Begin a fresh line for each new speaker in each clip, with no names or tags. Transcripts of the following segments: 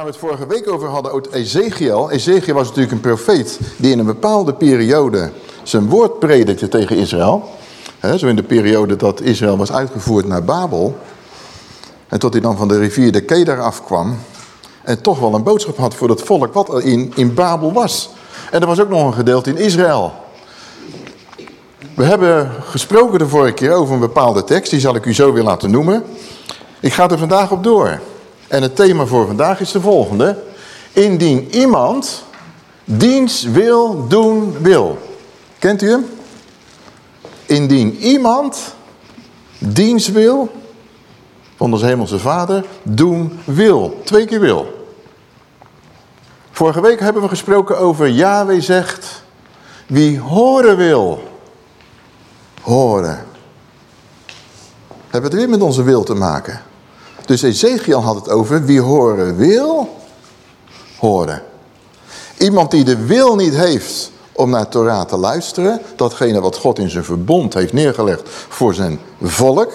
Waar we het vorige week over hadden, uit Ezekiel. Ezekiel was natuurlijk een profeet die in een bepaalde periode zijn woord predikte tegen Israël. zo in de periode dat Israël was uitgevoerd naar Babel. En tot hij dan van de rivier de Kedar afkwam. En toch wel een boodschap had voor het volk wat er in, in Babel was. En er was ook nog een gedeelte in Israël. We hebben gesproken de vorige keer over een bepaalde tekst. Die zal ik u zo weer laten noemen. Ik ga er vandaag op door. En het thema voor vandaag is de volgende. Indien iemand diens wil doen wil. Kent u hem? Indien iemand diens wil van onze hemelse vader doen wil. Twee keer wil. Vorige week hebben we gesproken over Yahweh zegt wie horen wil. Horen. Hebben we het weer met onze wil te maken. Dus Ezekiel had het over wie horen wil, horen. Iemand die de wil niet heeft om naar Torah te luisteren, datgene wat God in zijn verbond heeft neergelegd voor zijn volk,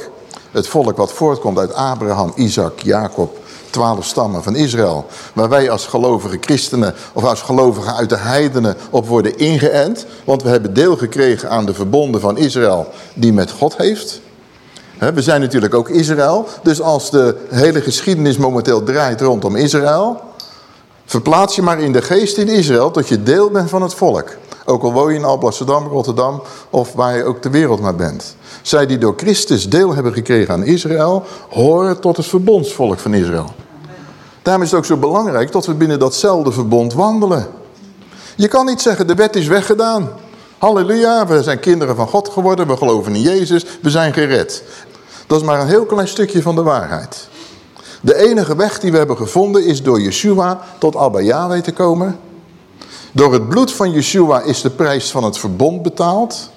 het volk wat voortkomt uit Abraham, Isaac, Jacob, twaalf stammen van Israël, waar wij als gelovige christenen of als gelovigen uit de heidenen op worden ingeënt, want we hebben deel gekregen aan de verbonden van Israël die met God heeft. We zijn natuurlijk ook Israël. Dus als de hele geschiedenis momenteel draait rondom Israël... verplaats je maar in de geest in Israël tot je deel bent van het volk. Ook al woon je in Alblasserdam, Rotterdam of waar je ook de wereld maar bent. Zij die door Christus deel hebben gekregen aan Israël... horen tot het verbondsvolk van Israël. Daarom is het ook zo belangrijk dat we binnen datzelfde verbond wandelen. Je kan niet zeggen, de wet is weggedaan. Halleluja, we zijn kinderen van God geworden, we geloven in Jezus, we zijn gered. Dat is maar een heel klein stukje van de waarheid. De enige weg die we hebben gevonden is door Yeshua tot Abba Yahweh te komen. Door het bloed van Yeshua is de prijs van het verbond betaald.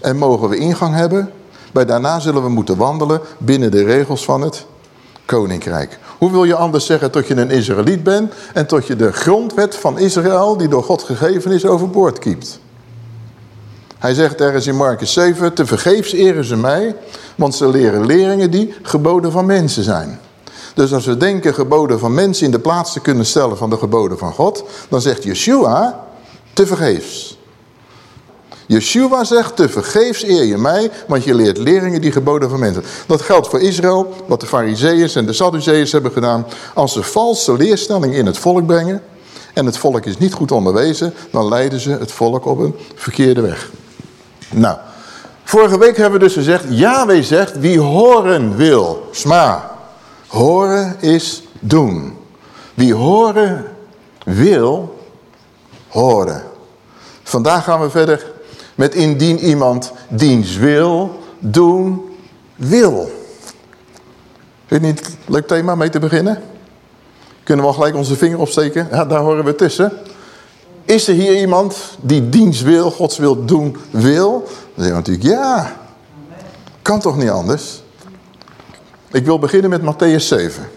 En mogen we ingang hebben. Bij daarna zullen we moeten wandelen binnen de regels van het koninkrijk. Hoe wil je anders zeggen tot je een Israëliet bent en tot je de grondwet van Israël die door God gegeven is overboord kiept? Hij zegt ergens in Marcus 7, te vergeefs eren ze mij, want ze leren leringen die geboden van mensen zijn. Dus als we denken geboden van mensen in de plaats te kunnen stellen van de geboden van God, dan zegt Yeshua, te vergeefs. Yeshua zegt, te vergeefs eer je mij, want je leert leringen die geboden van mensen. Dat geldt voor Israël, wat de fariseeërs en de sadduceërs hebben gedaan. Als ze valse leerstellingen in het volk brengen, en het volk is niet goed onderwezen, dan leiden ze het volk op een verkeerde weg. Nou, vorige week hebben we dus gezegd, Yahweh zegt wie horen wil, sma. Horen is doen. Wie horen wil, horen. Vandaag gaan we verder met indien iemand diens wil, doen, wil. Vind je niet leuk thema mee te beginnen? Kunnen we al gelijk onze vinger opsteken? Ja, daar horen we tussen. Is er hier iemand die dienst wil, Gods wil doen wil? Dan zeggen we natuurlijk ja. Kan toch niet anders? Ik wil beginnen met Matthäus 7.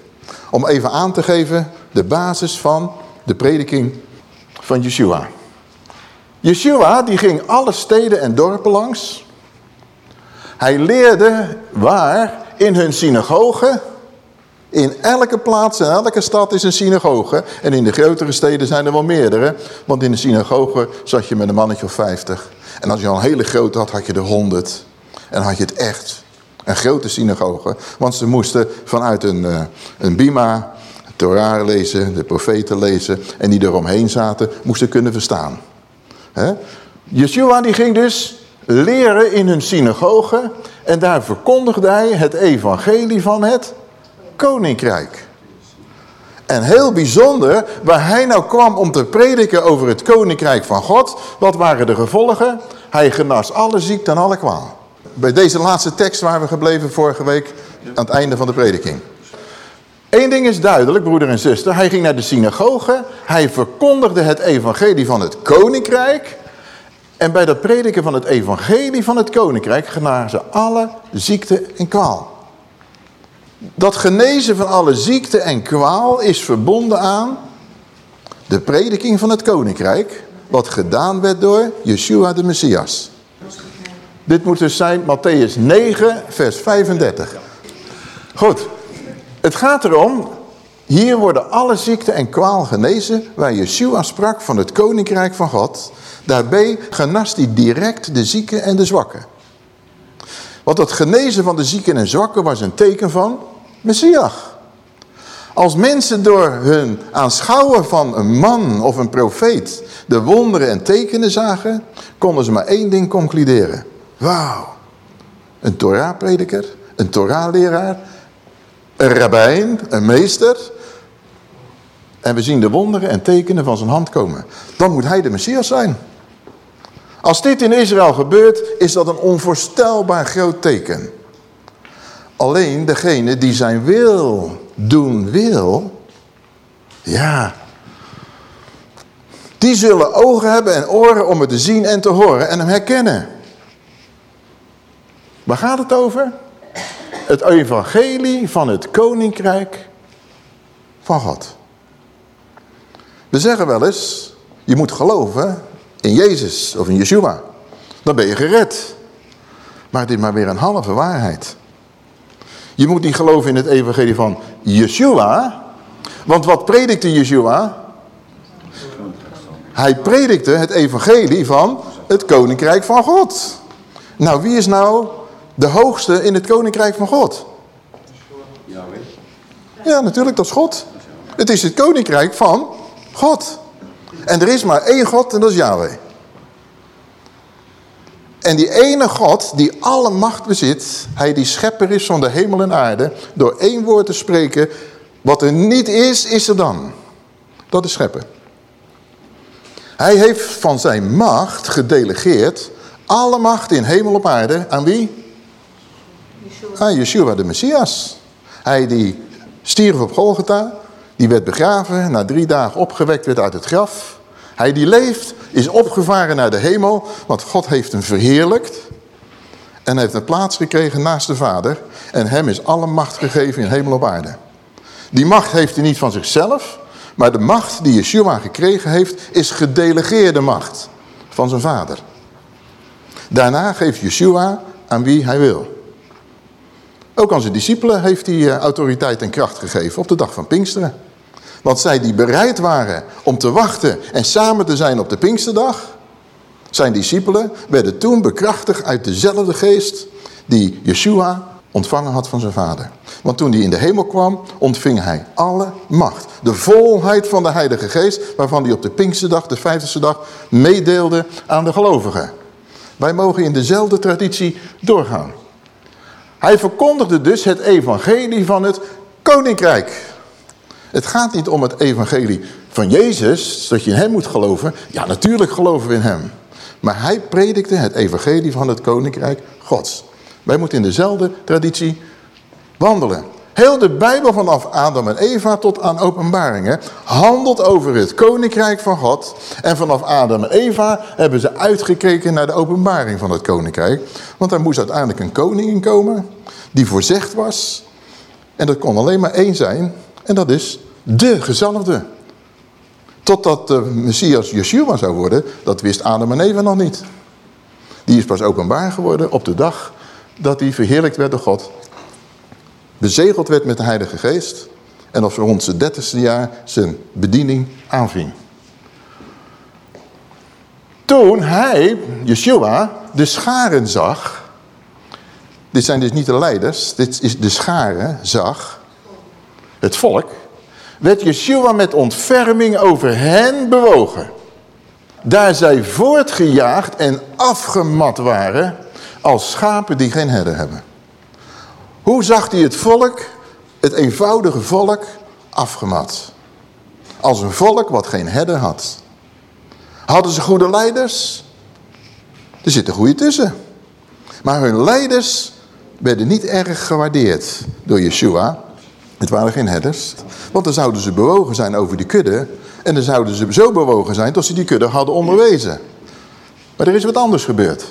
Om even aan te geven de basis van de prediking van Yeshua. Yeshua die ging alle steden en dorpen langs. Hij leerde waar? In hun synagogen in elke plaats en elke stad is een synagoge. En in de grotere steden zijn er wel meerdere. Want in de synagoge zat je met een mannetje of vijftig. En als je al een hele grote had, had je er honderd. En had je het echt. Een grote synagoge. Want ze moesten vanuit een, uh, een bima, Torah lezen, de profeten lezen. En die eromheen zaten, moesten kunnen verstaan. He? Yeshua die ging dus leren in hun synagoge. En daar verkondigde hij het evangelie van het koninkrijk. En heel bijzonder, waar hij nou kwam om te prediken over het koninkrijk van God, wat waren de gevolgen? Hij genas alle ziekte en alle kwaal. Bij deze laatste tekst waren we gebleven vorige week aan het einde van de prediking. Eén ding is duidelijk, broeder en zuster. Hij ging naar de synagoge. Hij verkondigde het evangelie van het koninkrijk. En bij dat prediken van het evangelie van het koninkrijk genazen alle ziekte en kwaal. Dat genezen van alle ziekte en kwaal is verbonden aan de prediking van het koninkrijk. Wat gedaan werd door Yeshua de Messias. Dit moet dus zijn Matthäus 9 vers 35. Goed. Het gaat erom, Hier worden alle ziekten en kwaal genezen waar Yeshua sprak van het koninkrijk van God. Daarbij genast hij direct de zieken en de zwakken. Want het genezen van de zieken en zwakken was een teken van Messias. Als mensen door hun aanschouwen van een man of een profeet de wonderen en tekenen zagen, konden ze maar één ding concluderen. Wauw, een Torah-prediker, een Torah-leraar, een rabbijn, een meester. En we zien de wonderen en tekenen van zijn hand komen. Dan moet hij de Messias zijn. Als dit in Israël gebeurt, is dat een onvoorstelbaar groot teken. Alleen degene die zijn wil doen wil, ja, die zullen ogen hebben en oren om het te zien en te horen en hem herkennen. Waar gaat het over? Het evangelie van het koninkrijk van God. We zeggen wel eens, je moet geloven in Jezus of in Yeshua. Dan ben je gered. Maar het is maar weer een halve waarheid. Je moet niet geloven in het evangelie van Yeshua. Want wat predikte Yeshua? Hij predikte het evangelie van het koninkrijk van God. Nou, wie is nou de hoogste in het koninkrijk van God? Ja, natuurlijk, dat is God. Het is het koninkrijk van God. En er is maar één God en dat is Yahweh. En die ene God die alle macht bezit, hij die schepper is van de hemel en aarde, door één woord te spreken, wat er niet is, is er dan. Dat is scheppen. Hij heeft van zijn macht gedelegeerd alle macht in hemel op aarde aan wie? Yeshua. Aan Yeshua de Messias. Hij die stierf op Golgotha, die werd begraven, na drie dagen opgewekt werd uit het graf. Hij die leeft, is opgevaren naar de hemel, want God heeft hem verheerlijkt. En heeft een plaats gekregen naast de Vader. En hem is alle macht gegeven in hemel op aarde. Die macht heeft hij niet van zichzelf, maar de macht die Yeshua gekregen heeft, is gedelegeerde macht van zijn Vader. Daarna geeft Yeshua aan wie hij wil. Ook aan zijn discipelen heeft hij eh, autoriteit en kracht gegeven op de dag van Pinksteren. Want zij die bereid waren om te wachten en samen te zijn op de Pinksterdag, zijn discipelen werden toen bekrachtigd uit dezelfde geest die Yeshua ontvangen had van zijn vader. Want toen hij in de hemel kwam, ontving hij alle macht. De volheid van de heilige geest, waarvan hij op de Pinksterdag, de vijftigste dag, meedeelde aan de gelovigen. Wij mogen in dezelfde traditie doorgaan. Hij verkondigde dus het evangelie van het koninkrijk. Het gaat niet om het evangelie van Jezus, dat je in hem moet geloven. Ja, natuurlijk geloven we in hem. Maar hij predikte het evangelie van het koninkrijk gods. Wij moeten in dezelfde traditie wandelen. Heel de Bijbel vanaf Adam en Eva tot aan openbaringen handelt over het koninkrijk van God. En vanaf Adam en Eva hebben ze uitgekeken naar de openbaring van het koninkrijk. Want daar moest uiteindelijk een koning in komen die voorzegd was. En dat kon alleen maar één zijn en dat is de gezalfde. Totdat de Messias Yeshua zou worden, dat wist Adam en Eva nog niet. Die is pas openbaar geworden op de dag dat hij verheerlijkt werd door God. Bezegeld werd met de Heilige Geest. En op rond zijn dertigste jaar zijn bediening aanving. Toen hij, Yeshua, de scharen zag. Dit zijn dus niet de leiders, dit is de scharen, zag het volk, werd Yeshua met ontferming over hen bewogen. Daar zij voortgejaagd en afgemat waren als schapen die geen herder hebben. Hoe zag hij het volk, het eenvoudige volk, afgemat? Als een volk wat geen herder had. Hadden ze goede leiders? Er zitten goede tussen. Maar hun leiders werden niet erg gewaardeerd door Yeshua. Het waren geen herders. Want dan zouden ze bewogen zijn over die kudde. En dan zouden ze zo bewogen zijn tot ze die kudde hadden onderwezen. Maar er is wat anders gebeurd.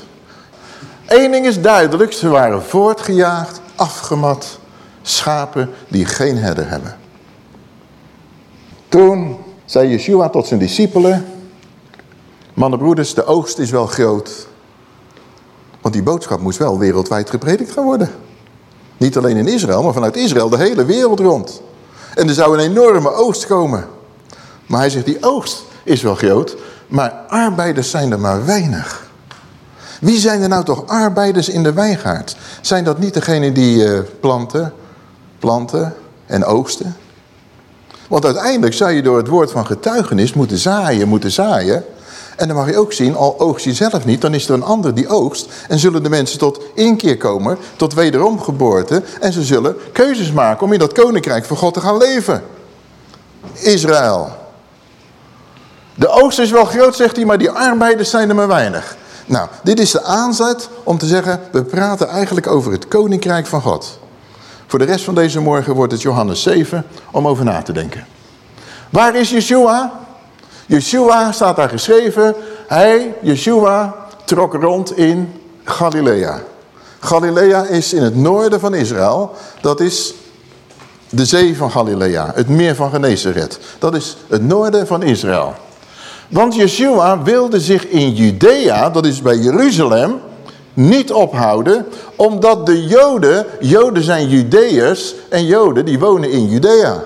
Eén ding is duidelijk. Ze waren voortgejaagd, afgemat. Schapen die geen herder hebben. Toen zei Yeshua tot zijn discipelen. Mannenbroeders, de oogst is wel groot. Want die boodschap moest wel wereldwijd gepredikt gaan worden. Niet alleen in Israël, maar vanuit Israël de hele wereld rond. En er zou een enorme oogst komen. Maar hij zegt, die oogst is wel groot, maar arbeiders zijn er maar weinig. Wie zijn er nou toch arbeiders in de wijngaard? Zijn dat niet degenen die uh, planten, planten en oogsten? Want uiteindelijk zou je door het woord van getuigenis moeten zaaien, moeten zaaien. En dan mag je ook zien, al oogst je zelf niet, dan is er een ander die oogst. En zullen de mensen tot inkeer komen, tot wederomgeboorte. En ze zullen keuzes maken om in dat koninkrijk van God te gaan leven. Israël. De oogst is wel groot, zegt hij, maar die arbeiders zijn er maar weinig. Nou, dit is de aanzet om te zeggen, we praten eigenlijk over het koninkrijk van God. Voor de rest van deze morgen wordt het Johannes 7 om over na te denken. Waar is Yeshua? Yeshua staat daar geschreven. Hij, Yeshua, trok rond in Galilea. Galilea is in het noorden van Israël. Dat is de zee van Galilea, het meer van Genezeret. Dat is het noorden van Israël. Want Yeshua wilde zich in Judea, dat is bij Jeruzalem, niet ophouden, omdat de Joden, Joden zijn Judeërs en Joden die wonen in Judea.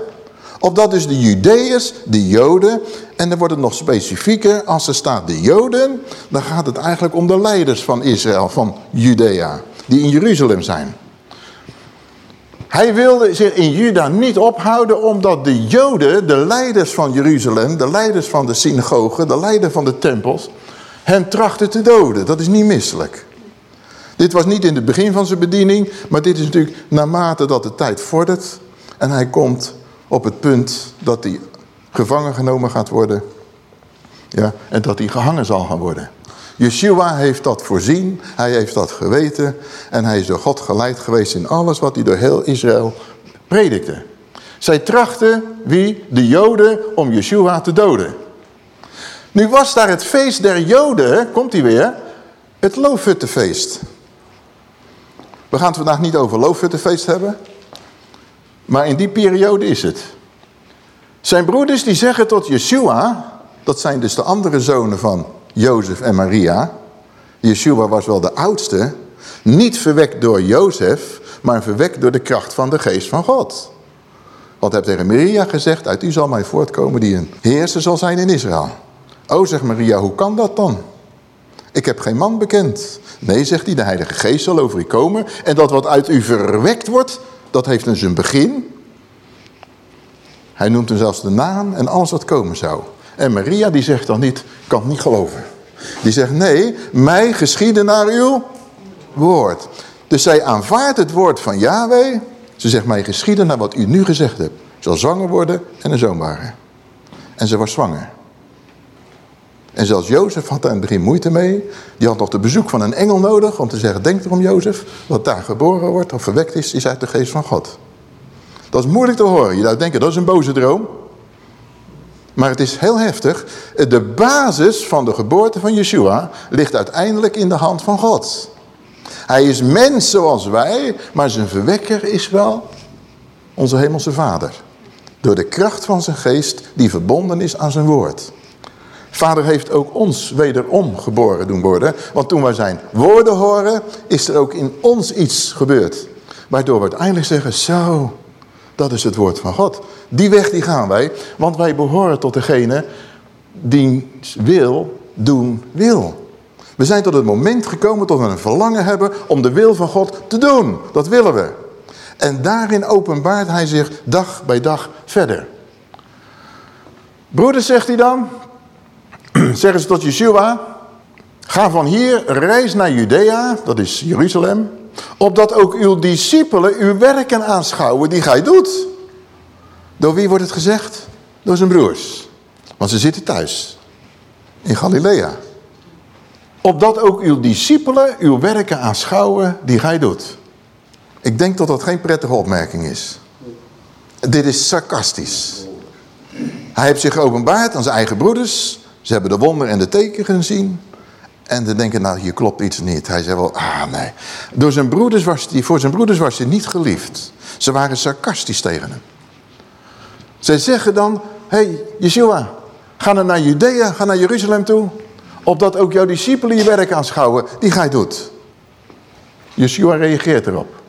Opdat dus de Judeërs, de Joden, en dan wordt het nog specifieker, als er staat de Joden, dan gaat het eigenlijk om de leiders van Israël, van Judea, die in Jeruzalem zijn. Hij wilde zich in Juda niet ophouden omdat de Joden, de leiders van Jeruzalem, de leiders van de synagogen, de leider van de tempels, hem trachten te doden. Dat is niet misselijk. Dit was niet in het begin van zijn bediening, maar dit is natuurlijk naarmate dat de tijd vordert. En hij komt op het punt dat hij gevangen genomen gaat worden. Ja, en dat hij gehangen zal gaan worden. Yeshua heeft dat voorzien, hij heeft dat geweten en hij is door God geleid geweest in alles wat hij door heel Israël predikte. Zij trachten, wie? De Joden, om Yeshua te doden. Nu was daar het feest der Joden, komt hij weer, het Loofhuttenfeest. We gaan het vandaag niet over Loofhuttenfeest hebben, maar in die periode is het. Zijn broeders die zeggen tot Yeshua, dat zijn dus de andere zonen van Jozef en Maria. Yeshua was wel de oudste. Niet verwekt door Jozef, maar verwekt door de kracht van de geest van God. Want hij heeft Maria gezegd, uit u zal mij voortkomen die een heerser zal zijn in Israël. O, zegt Maria, hoe kan dat dan? Ik heb geen man bekend. Nee, zegt hij, de heilige geest zal over u komen. En dat wat uit u verwekt wordt, dat heeft dus een begin. Hij noemt hem zelfs de naam en alles wat komen zou. En Maria die zegt dan niet, kan het niet geloven. Die zegt, nee, mij geschieden naar uw woord. Dus zij aanvaardt het woord van Yahweh. Ze zegt, mij geschieden naar wat u nu gezegd hebt. Zal zwanger worden en een zoon baren. En ze was zwanger. En zelfs Jozef had daar in het begin moeite mee. Die had nog de bezoek van een engel nodig om te zeggen, denk erom Jozef. Wat daar geboren wordt of verwekt is, is uit de geest van God. Dat is moeilijk te horen. Je zou denken, dat is een boze droom. Maar het is heel heftig. De basis van de geboorte van Yeshua ligt uiteindelijk in de hand van God. Hij is mens zoals wij, maar zijn verwekker is wel onze hemelse vader. Door de kracht van zijn geest die verbonden is aan zijn woord. Vader heeft ook ons wederom geboren doen worden. Want toen wij zijn woorden horen, is er ook in ons iets gebeurd. Waardoor we uiteindelijk zeggen, zo, dat is het woord van God. Die weg die gaan wij, want wij behoren tot degene die wil doen wil. We zijn tot het moment gekomen tot we een verlangen hebben om de wil van God te doen. Dat willen we. En daarin openbaart hij zich dag bij dag verder. Broeders, zegt hij dan, zeggen ze tot Yeshua, ga van hier, reis naar Judea, dat is Jeruzalem, opdat ook uw discipelen uw werken aanschouwen die gij doet. Door wie wordt het gezegd? Door zijn broers. Want ze zitten thuis. In Galilea. Opdat ook uw discipelen uw werken aanschouwen die gij doet. Ik denk dat dat geen prettige opmerking is. Dit is sarcastisch. Hij heeft zich geopenbaard aan zijn eigen broeders. Ze hebben de wonder en de tekenen gezien. En ze denken, nou hier klopt iets niet. Hij zei wel, ah nee. Door zijn broeders was hij, voor zijn broeders was hij niet geliefd. Ze waren sarcastisch tegen hem. Zij zeggen dan, hé hey, Yeshua, ga dan naar Judea, ga naar Jeruzalem toe. Opdat ook jouw discipelen je werk aanschouwen die gij doet. Yeshua reageert erop.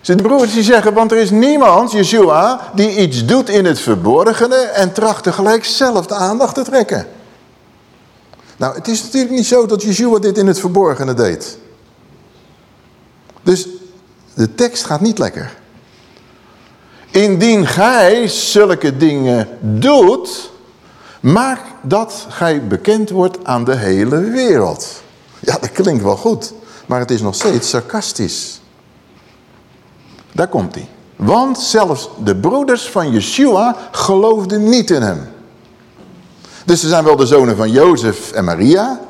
De broers die zeggen, want er is niemand, Yeshua, die iets doet in het verborgene en tracht tegelijk zelf de aandacht te trekken. Nou, het is natuurlijk niet zo dat Yeshua dit in het verborgene deed. Dus de tekst gaat niet lekker. Indien gij zulke dingen doet, maak dat gij bekend wordt aan de hele wereld. Ja, dat klinkt wel goed, maar het is nog steeds sarcastisch. Daar komt hij. Want zelfs de broeders van Yeshua geloofden niet in hem. Dus ze zijn wel de zonen van Jozef en Maria.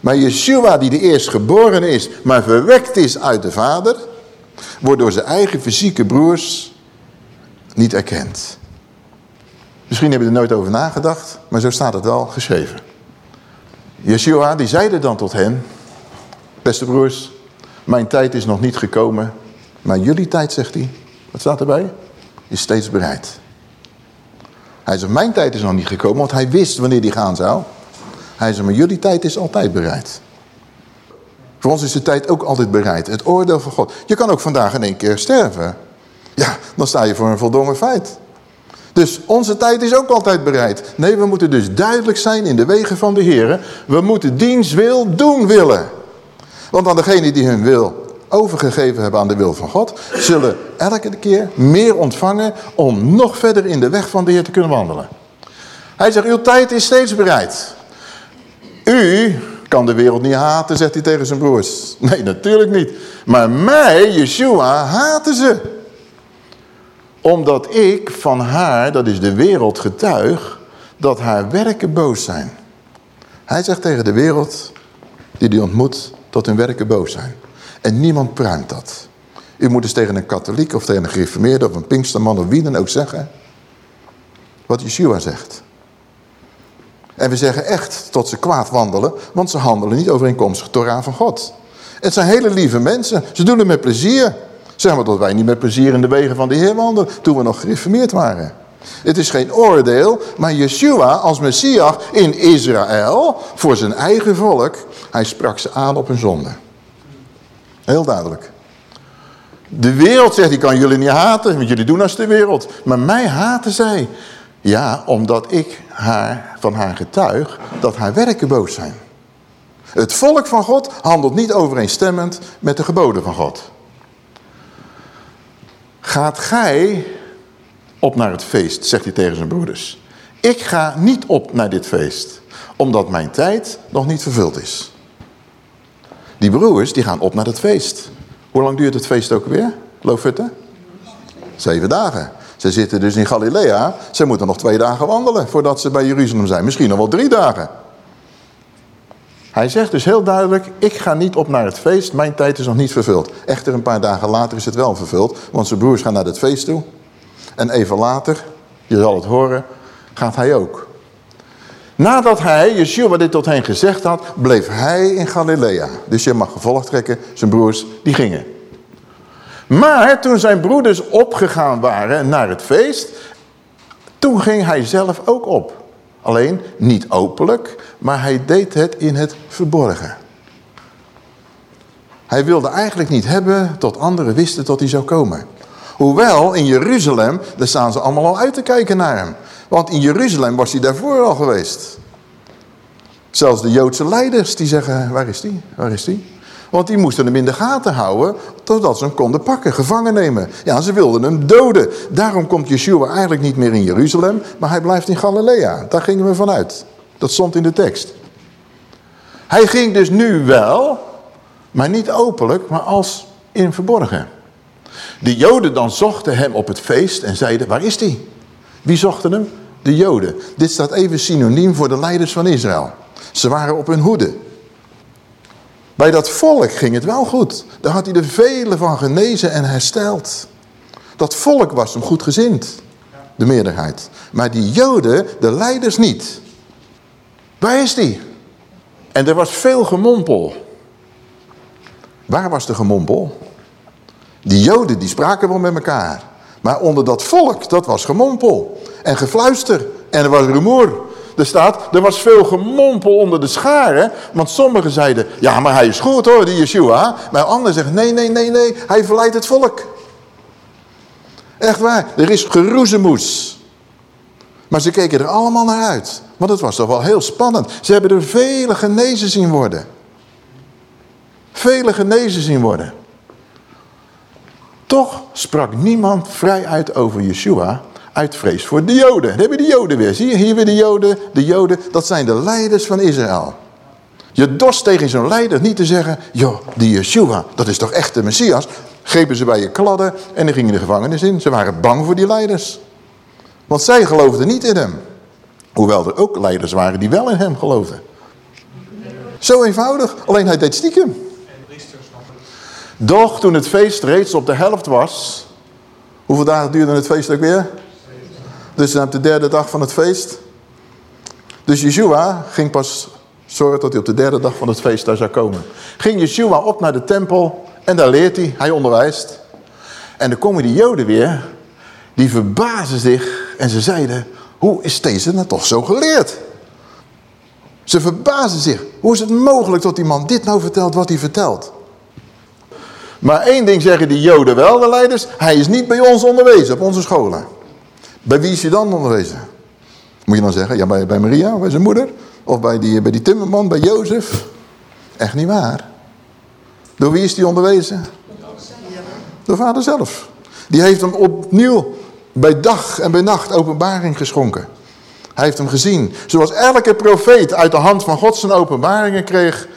Maar Yeshua die de eerstgeboren is, maar verwekt is uit de vader... wordt door zijn eigen fysieke broers niet erkend. Misschien hebben je er nooit over nagedacht, maar zo staat het wel geschreven. Yeshua die zeide dan tot hen... Beste broers, mijn tijd is nog niet gekomen... maar jullie tijd, zegt hij, wat staat erbij? Is steeds bereid. Hij zegt, mijn tijd is nog niet gekomen, want hij wist wanneer die gaan zou. Hij zegt, maar jullie tijd is altijd bereid. Voor ons is de tijd ook altijd bereid. Het oordeel van God. Je kan ook vandaag in één keer sterven. Ja, dan sta je voor een voldongen feit. Dus onze tijd is ook altijd bereid. Nee, we moeten dus duidelijk zijn in de wegen van de Heer. We moeten diens wil doen willen. Want aan degene die hun wil overgegeven hebben aan de wil van God, zullen elke keer meer ontvangen om nog verder in de weg van de Heer te kunnen wandelen. Hij zegt, uw tijd is steeds bereid. U kan de wereld niet haten, zegt hij tegen zijn broers. Nee, natuurlijk niet. Maar mij, Yeshua, haten ze. Omdat ik van haar, dat is de wereld, getuig dat haar werken boos zijn. Hij zegt tegen de wereld die hij ontmoet dat hun werken boos zijn. En niemand pruimt dat. U moet dus tegen een katholiek of tegen een gereformeerde of een pinksterman of wie dan ook zeggen. Wat Yeshua zegt. En we zeggen echt tot ze kwaad wandelen, want ze handelen niet overeenkomstig Torah van God. Het zijn hele lieve mensen. Ze doen het met plezier. Zeg maar dat wij niet met plezier in de wegen van de Heer wandelen toen we nog gereformeerd waren. Het is geen oordeel, maar Yeshua als Messias in Israël voor zijn eigen volk, hij sprak ze aan op hun zonde. Heel duidelijk. De wereld zegt, ik kan jullie niet haten, want jullie doen als de wereld. Maar mij haten zij. Ja, omdat ik haar, van haar getuig dat haar werken boos zijn. Het volk van God handelt niet overeenstemmend met de geboden van God. Gaat gij op naar het feest, zegt hij tegen zijn broeders. Ik ga niet op naar dit feest, omdat mijn tijd nog niet vervuld is. Die broers die gaan op naar het feest. Hoe lang duurt het feest ook weer, Lofutte? Zeven dagen. Ze zitten dus in Galilea. Ze moeten nog twee dagen wandelen voordat ze bij Jeruzalem zijn. Misschien nog wel drie dagen. Hij zegt dus heel duidelijk, ik ga niet op naar het feest, mijn tijd is nog niet vervuld. Echter een paar dagen later is het wel vervuld, want zijn broers gaan naar het feest toe. En even later, je zal het horen, gaat hij ook. Nadat hij, Yeshua dit tot hen gezegd had, bleef hij in Galilea. Dus je mag gevolg trekken, zijn broers, die gingen. Maar toen zijn broeders opgegaan waren naar het feest, toen ging hij zelf ook op. Alleen niet openlijk, maar hij deed het in het verborgen. Hij wilde eigenlijk niet hebben tot anderen wisten dat hij zou komen. Hoewel in Jeruzalem, daar staan ze allemaal al uit te kijken naar hem. Want in Jeruzalem was hij daarvoor al geweest. Zelfs de Joodse leiders die zeggen, waar is die? Waar is die? Want die moesten hem in de gaten houden totdat ze hem konden pakken, gevangen nemen. Ja, ze wilden hem doden. Daarom komt Yeshua eigenlijk niet meer in Jeruzalem, maar hij blijft in Galilea. Daar gingen we vanuit. Dat stond in de tekst. Hij ging dus nu wel, maar niet openlijk, maar als in verborgen. De Joden dan zochten hem op het feest en zeiden, waar is hij? Wie zochten hem? De Joden. Dit staat even synoniem voor de leiders van Israël. Ze waren op hun hoede. Bij dat volk ging het wel goed. Daar had hij er vele van genezen en hersteld. Dat volk was hem goed gezind. De meerderheid. Maar die joden, de leiders niet. Waar is die? En er was veel gemompel. Waar was de gemompel? Die joden die spraken wel met elkaar. Maar onder dat volk, dat was gemompel. En gefluister. En er was rumoer. Er staat, er was veel gemompel onder de scharen. Want sommigen zeiden, ja maar hij is goed hoor, die Yeshua. Maar anderen zeggen, nee, nee, nee, nee, hij verleidt het volk. Echt waar, er is geroezemoes. Maar ze keken er allemaal naar uit. Want het was toch wel heel spannend. Ze hebben er vele genezen zien worden. Vele genezen zien worden. Toch sprak niemand vrij uit over Yeshua uit vrees voor de Joden. Dan hebben de Joden weer. Zie je hier weer de Joden? De Joden, dat zijn de leiders van Israël. Je dorst tegen zo'n leider niet te zeggen... joh, die Yeshua, dat is toch echt de Messias? Grepen ze bij je kladden en dan gingen de gevangenis in. Ze waren bang voor die leiders. Want zij geloofden niet in hem. Hoewel er ook leiders waren die wel in hem geloofden. Zo eenvoudig, alleen hij deed stiekem. Doch toen het feest reeds op de helft was... Hoeveel dagen duurde het feest ook weer? Dus op de derde dag van het feest. Dus Yeshua ging pas zorgen dat hij op de derde dag van het feest daar zou komen. Ging Yeshua op naar de tempel en daar leert hij, hij onderwijst. En dan komen die joden weer, die verbazen zich en ze zeiden, hoe is deze nou toch zo geleerd? Ze verbazen zich, hoe is het mogelijk dat die man dit nou vertelt wat hij vertelt? Maar één ding zeggen die joden wel, de leiders, hij is niet bij ons onderwezen op onze scholen. Bij wie is hij dan onderwezen? Moet je dan zeggen, ja bij, bij Maria, bij zijn moeder? Of bij die, bij die timmerman, bij Jozef? Echt niet waar. Door wie is hij onderwezen? Door vader zelf. Die heeft hem opnieuw bij dag en bij nacht openbaring geschonken. Hij heeft hem gezien. Zoals elke profeet uit de hand van God zijn openbaringen kreeg.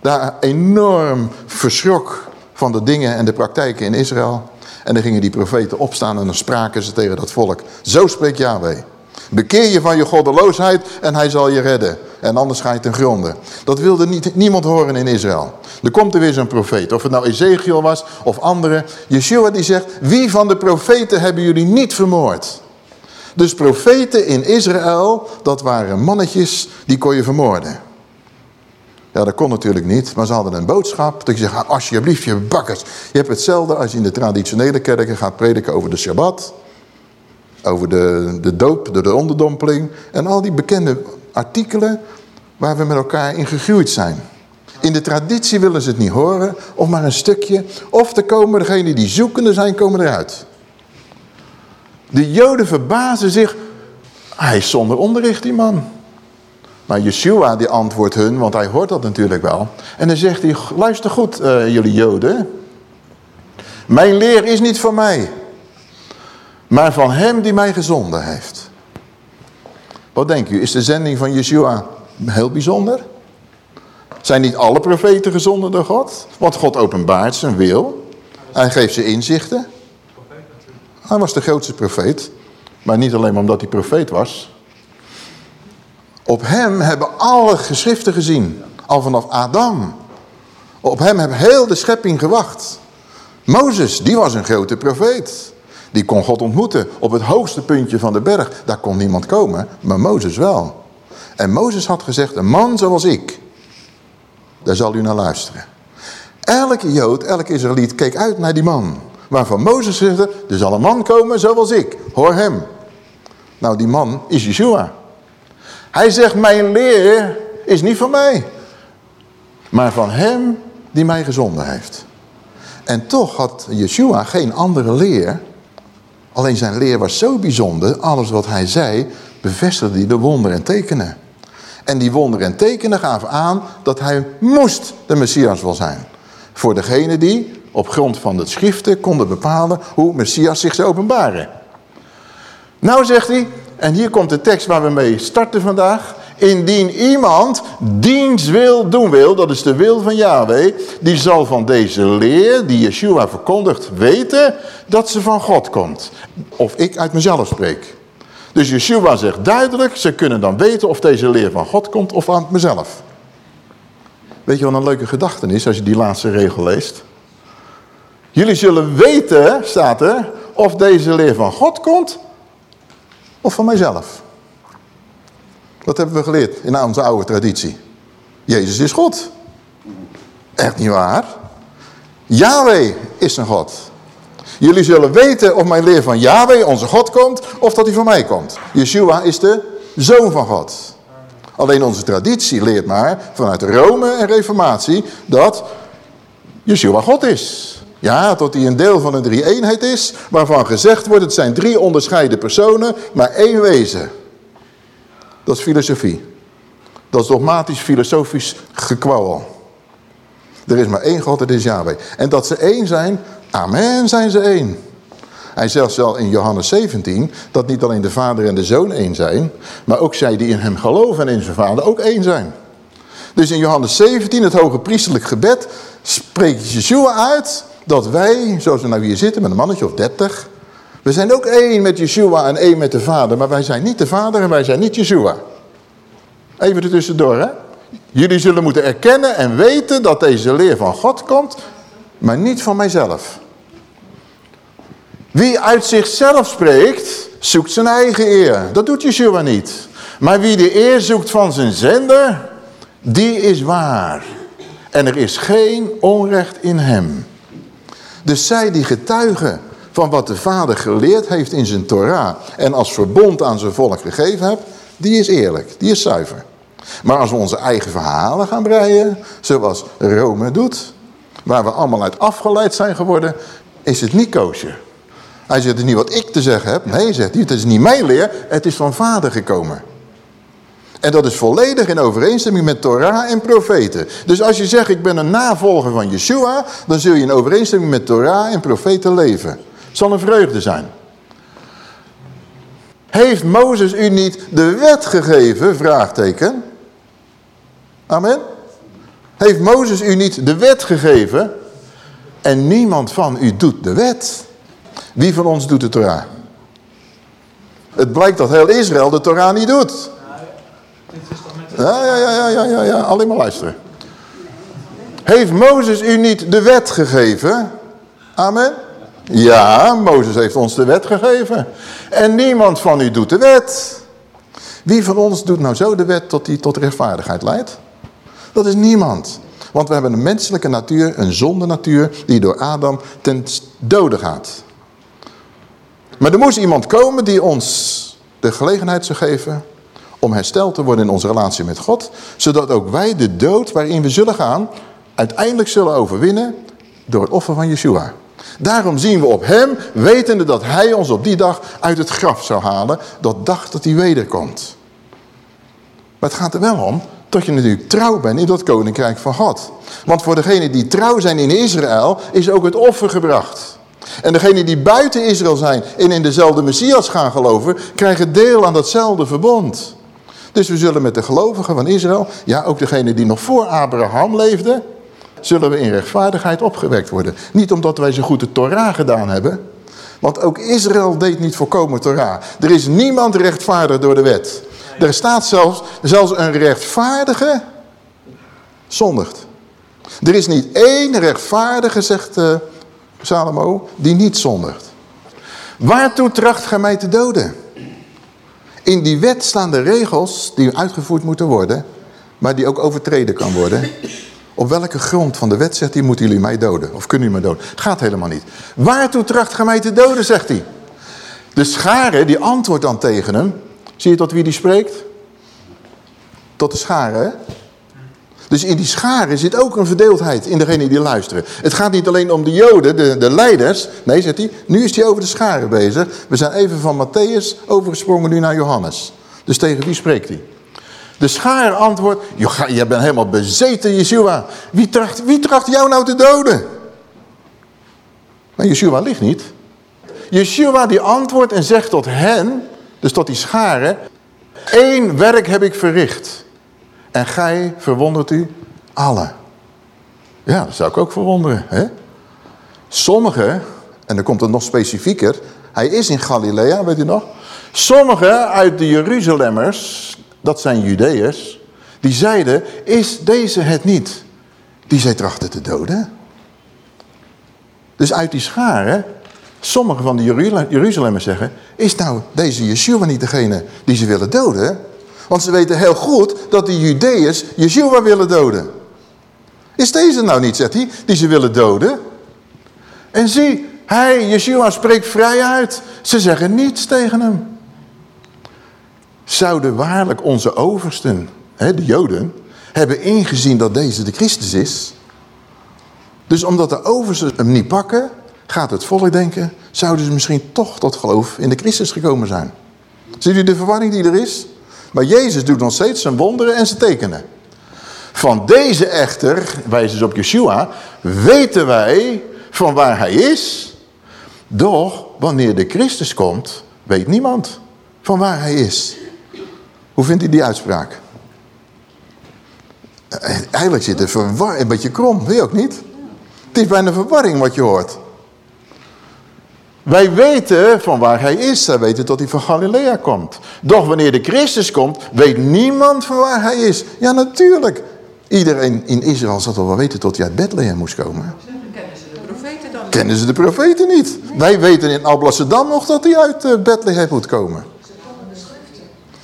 Daar enorm verschrok van de dingen en de praktijken in Israël. En dan gingen die profeten opstaan en dan spraken ze tegen dat volk. Zo spreekt Yahweh. Bekeer je van je goddeloosheid en hij zal je redden. En anders ga je ten gronde. Dat wilde niet, niemand horen in Israël. Er komt er weer zo'n profeet. Of het nou Ezekiel was of andere. Yeshua die zegt, wie van de profeten hebben jullie niet vermoord? Dus profeten in Israël, dat waren mannetjes die kon je vermoorden. Ja, dat kon natuurlijk niet, maar ze hadden een boodschap. Dat je zegt, alsjeblieft, je bakkers. Je hebt hetzelfde als je in de traditionele kerken gaat prediken over de Shabbat. Over de, de doop, de, de onderdompeling. En al die bekende artikelen waar we met elkaar in gegroeid zijn. In de traditie willen ze het niet horen, of maar een stukje. Of er komen degenen die zoekende zijn, komen eruit. De joden verbazen zich, hij is zonder onderricht die man. Maar Yeshua die antwoordt hun, want hij hoort dat natuurlijk wel. En dan zegt hij, luister goed uh, jullie joden. Mijn leer is niet van mij. Maar van hem die mij gezonden heeft. Wat denk u, is de zending van Yeshua heel bijzonder? Zijn niet alle profeten gezonden door God? Want God openbaart zijn wil. Hij geeft ze inzichten. Hij was de grootste profeet. Maar niet alleen omdat hij profeet was. Op hem hebben alle geschriften gezien. Al vanaf Adam. Op hem hebben heel de schepping gewacht. Mozes, die was een grote profeet. Die kon God ontmoeten op het hoogste puntje van de berg. Daar kon niemand komen, maar Mozes wel. En Mozes had gezegd, een man zoals ik, daar zal u naar luisteren. Elke Jood, elke Israëliet keek uit naar die man. Waarvan Mozes zegt, er zal een man komen zoals ik, hoor hem. Nou, die man is Yeshua. Hij zegt, mijn leer is niet van mij, maar van hem die mij gezonden heeft. En toch had Yeshua geen andere leer. Alleen zijn leer was zo bijzonder. Alles wat hij zei, bevestigde hij de wonderen en tekenen. En die wonderen en tekenen gaven aan dat hij moest de Messias wel zijn. Voor degene die op grond van de schriften konden bepalen hoe Messias zich zou openbaren. Nou zegt hij, en hier komt de tekst waar we mee starten vandaag. Indien iemand diens wil doen wil, dat is de wil van Yahweh, die zal van deze leer die Yeshua verkondigt weten dat ze van God komt. Of ik uit mezelf spreek. Dus Yeshua zegt duidelijk, ze kunnen dan weten of deze leer van God komt of aan mezelf. Weet je wat een leuke gedachte is als je die laatste regel leest? Jullie zullen weten, staat er, of deze leer van God komt of van mijzelf. Dat hebben we geleerd in onze oude traditie. Jezus is God. Echt niet waar. Yahweh is een God. Jullie zullen weten of mijn leer van Yahweh, onze God, komt, of dat hij van mij komt. Yeshua is de Zoon van God. Alleen onze traditie leert maar vanuit Rome en Reformatie dat Yeshua God is. Ja, dat hij een deel van een drie-eenheid is, waarvan gezegd wordt het zijn drie onderscheiden personen, maar één wezen. Dat is filosofie. Dat is dogmatisch filosofisch gekwauwel. Er is maar één God, dat is Yahweh. En dat ze één zijn, amen, zijn ze één. Hij zegt zelf in Johannes 17 dat niet alleen de vader en de zoon één zijn, maar ook zij die in hem geloven en in zijn vader ook één zijn. Dus in Johannes 17, het hoge priesterlijk gebed, spreekt Yeshua uit dat wij, zoals we nou hier zitten met een mannetje of dertig, we zijn ook één met Yeshua en één met de vader, maar wij zijn niet de vader en wij zijn niet Yeshua. Even er tussendoor, hè. Jullie zullen moeten erkennen en weten dat deze leer van God komt, maar niet van mijzelf. Wie uit zichzelf spreekt, zoekt zijn eigen eer. Dat doet Yeshua niet. Maar wie de eer zoekt van zijn zender, die is waar. En er is geen onrecht in hem. Dus zij die getuigen van wat de vader geleerd heeft in zijn Torah... en als verbond aan zijn volk gegeven hebt, die is eerlijk, die is zuiver. Maar als we onze eigen verhalen gaan breien, zoals Rome doet... waar we allemaal uit afgeleid zijn geworden, is het niet koosje. Hij zegt, het is niet wat ik te zeggen heb. Nee, zegt hij, het is niet mijn leer, het is van vader gekomen. En dat is volledig in overeenstemming met Torah en profeten. Dus als je zegt, ik ben een navolger van Yeshua... dan zul je in overeenstemming met Torah en profeten leven. Het zal een vreugde zijn. Heeft Mozes u niet de wet gegeven? Vraagteken. Amen. Heeft Mozes u niet de wet gegeven? En niemand van u doet de wet. Wie van ons doet de Torah? Het blijkt dat heel Israël de Torah niet doet. Ja, ja, ja, ja, ja, ja, alleen maar luisteren. Heeft Mozes u niet de wet gegeven? Amen. Ja, Mozes heeft ons de wet gegeven. En niemand van u doet de wet. Wie van ons doet nou zo de wet tot die tot rechtvaardigheid leidt? Dat is niemand. Want we hebben een menselijke natuur, een zonde natuur, die door Adam ten dode gaat. Maar er moest iemand komen die ons de gelegenheid zou geven om hersteld te worden in onze relatie met God. Zodat ook wij de dood waarin we zullen gaan, uiteindelijk zullen overwinnen door het offer van Yeshua. Daarom zien we op hem, wetende dat hij ons op die dag uit het graf zou halen, dat dag dat hij wederkomt. Maar het gaat er wel om dat je natuurlijk trouw bent in dat koninkrijk van God. Want voor degenen die trouw zijn in Israël, is ook het offer gebracht. En degenen die buiten Israël zijn en in dezelfde Messias gaan geloven, krijgen deel aan datzelfde verbond. Dus we zullen met de gelovigen van Israël, ja ook degenen die nog voor Abraham leefden, zullen we in rechtvaardigheid opgewekt worden. Niet omdat wij zo goed de Torah gedaan hebben, want ook Israël deed niet volkomen Torah. Er is niemand rechtvaardig door de wet. Er staat zelfs, zelfs een rechtvaardige zondigt. Er is niet één rechtvaardige, zegt uh, Salomo, die niet zondigt. Waartoe tracht gij mij te doden? In die wet staan de regels die uitgevoerd moeten worden, maar die ook overtreden kan worden. Op welke grond van de wet, zegt hij, moeten jullie mij doden? Of kunnen jullie mij doden? Gaat helemaal niet. Waartoe tracht gij mij te doden, zegt hij. De schare, die antwoordt dan tegen hem. Zie je tot wie die spreekt? Tot de schare, hè? Dus in die scharen zit ook een verdeeldheid in degene die luisteren. Het gaat niet alleen om de joden, de, de leiders. Nee, zegt hij, nu is hij over de scharen bezig. We zijn even van Matthäus overgesprongen nu naar Johannes. Dus tegen wie spreekt hij? De schaar antwoordt, je bent helemaal bezeten, Yeshua. Wie tracht, wie tracht jou nou te doden? Maar Yeshua ligt niet. Yeshua die antwoordt en zegt tot hen, dus tot die scharen, één werk heb ik verricht. En gij verwondert u alle. Ja, dat zou ik ook verwonderen. Hè? Sommigen, en dan komt het nog specifieker. Hij is in Galilea, weet u nog? Sommigen uit de Jeruzalemmers, dat zijn Judeërs, die zeiden, is deze het niet? Die zij trachten te doden. Dus uit die scharen, sommigen van de Jeruzalemmers zeggen, is nou deze Yeshua niet degene die ze willen doden? Want ze weten heel goed dat de Judeërs Yeshua willen doden. Is deze nou niet, zegt hij, die ze willen doden? En zie, hij, Yeshua, spreekt vrij uit. Ze zeggen niets tegen hem. Zouden waarlijk onze oversten hè, de Joden, hebben ingezien dat deze de Christus is. Dus omdat de oversten hem niet pakken, gaat het volk denken, zouden ze misschien toch tot geloof in de Christus gekomen zijn. Ziet u de verwarring die er is? Maar Jezus doet nog steeds zijn wonderen en zijn tekenen. Van deze echter, wijzen ze op Yeshua, weten wij van waar hij is. Doch wanneer de Christus komt, weet niemand van waar hij is. Hoe vindt u die uitspraak? Eigenlijk zit er een beetje krom, weet je ook niet? Het is bijna verwarring wat je hoort. Wij weten van waar hij is. Wij weten dat hij van Galilea komt. Doch wanneer de Christus komt, weet niemand van waar hij is. Ja, natuurlijk. Iedereen in Israël zat al wel weten tot hij uit Bethlehem moest komen.
Kennen ze de profeten dan?
Kennen ze de profeten niet. Wij weten in Alblasserdam nog dat hij uit uh, Bethlehem moet komen.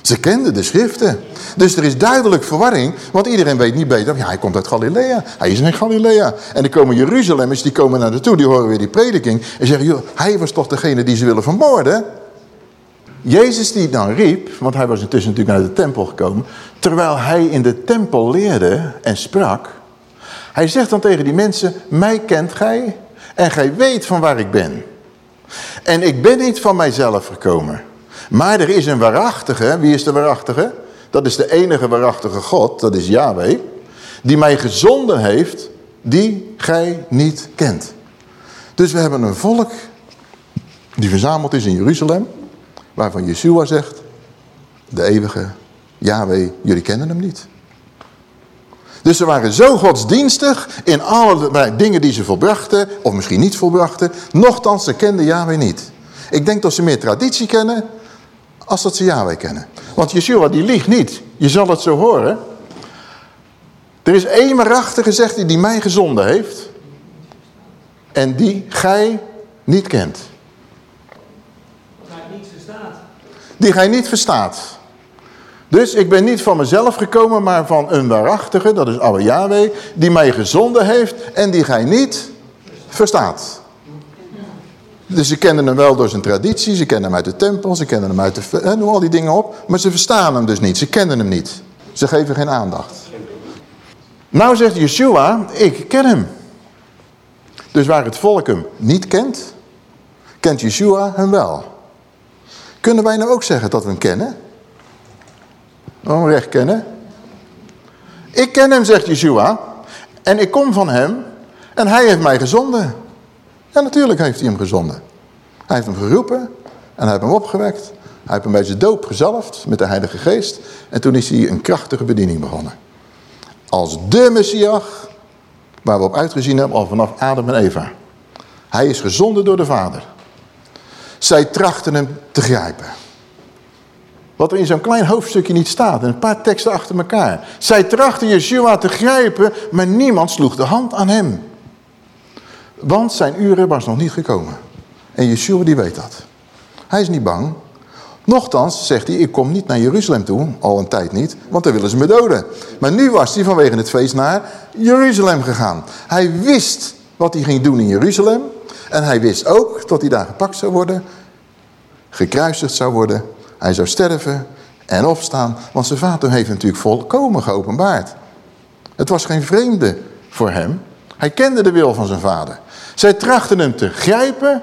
Ze kenden de schriften. Dus er is duidelijk verwarring, want iedereen weet niet beter. Ja, hij komt uit Galilea. Hij is in Galilea. En er komen Jeruzalemmers, die komen naar naartoe, die horen weer die prediking. En zeggen, joh, hij was toch degene die ze willen vermoorden? Jezus die dan riep, want hij was intussen natuurlijk naar de tempel gekomen. Terwijl hij in de tempel leerde en sprak. Hij zegt dan tegen die mensen, mij kent gij en gij weet van waar ik ben. En ik ben niet van mijzelf gekomen. Maar er is een waarachtige, wie is de waarachtige? Dat is de enige waarachtige God, dat is Yahweh. Die mij gezonden heeft, die gij niet kent. Dus we hebben een volk die verzameld is in Jeruzalem. Waarvan Yeshua zegt, de eeuwige Yahweh, jullie kennen hem niet. Dus ze waren zo godsdienstig in alle dingen die ze volbrachten, of misschien niet volbrachten. Nochtans, ze kenden Yahweh niet. Ik denk dat ze meer traditie kennen, als dat ze Yahweh kennen. Want Yeshua die liegt niet. Je zal het zo horen. Er is één waarachtige, zegt die mij gezonden heeft. En die gij niet kent. Die gij niet verstaat. Dus ik ben niet van mezelf gekomen, maar van een waarachtige, dat is Abba Yahweh, die mij gezonden heeft en die gij niet verstaat. Dus ze kennen hem wel door zijn traditie, ze kennen hem uit de tempel, ze kennen hem uit de... Hè, noem al die dingen op, maar ze verstaan hem dus niet, ze kennen hem niet. Ze geven geen aandacht. Nou zegt Yeshua, ik ken hem. Dus waar het volk hem niet kent, kent Yeshua hem wel. Kunnen wij nou ook zeggen dat we hem kennen? Oh, recht kennen. Ik ken hem, zegt Yeshua. En ik kom van hem. En hij heeft mij gezonden. Ja, natuurlijk heeft hij hem gezonden. Hij heeft hem geroepen. En hij heeft hem opgewekt. Hij heeft hem bij zijn doop gezalfd met de Heilige Geest. En toen is hij een krachtige bediening begonnen. Als de Messias, waar we op uitgezien hebben al vanaf Adam en Eva. Hij is gezonden door de Vader. Zij trachten hem te grijpen. Wat er in zo'n klein hoofdstukje niet staat. En een paar teksten achter elkaar. Zij trachten Yeshua te grijpen, maar niemand sloeg de hand aan hem. Want zijn uren was nog niet gekomen. En Yeshua die weet dat. Hij is niet bang. Nochtans zegt hij, ik kom niet naar Jeruzalem toe, al een tijd niet, want dan willen ze me doden. Maar nu was hij vanwege het feest naar Jeruzalem gegaan. Hij wist wat hij ging doen in Jeruzalem. En hij wist ook dat hij daar gepakt zou worden, gekruisigd zou worden hij zou sterven en opstaan, want zijn vader heeft natuurlijk volkomen geopenbaard. Het was geen vreemde voor hem. Hij kende de wil van zijn vader. Zij trachten hem te grijpen,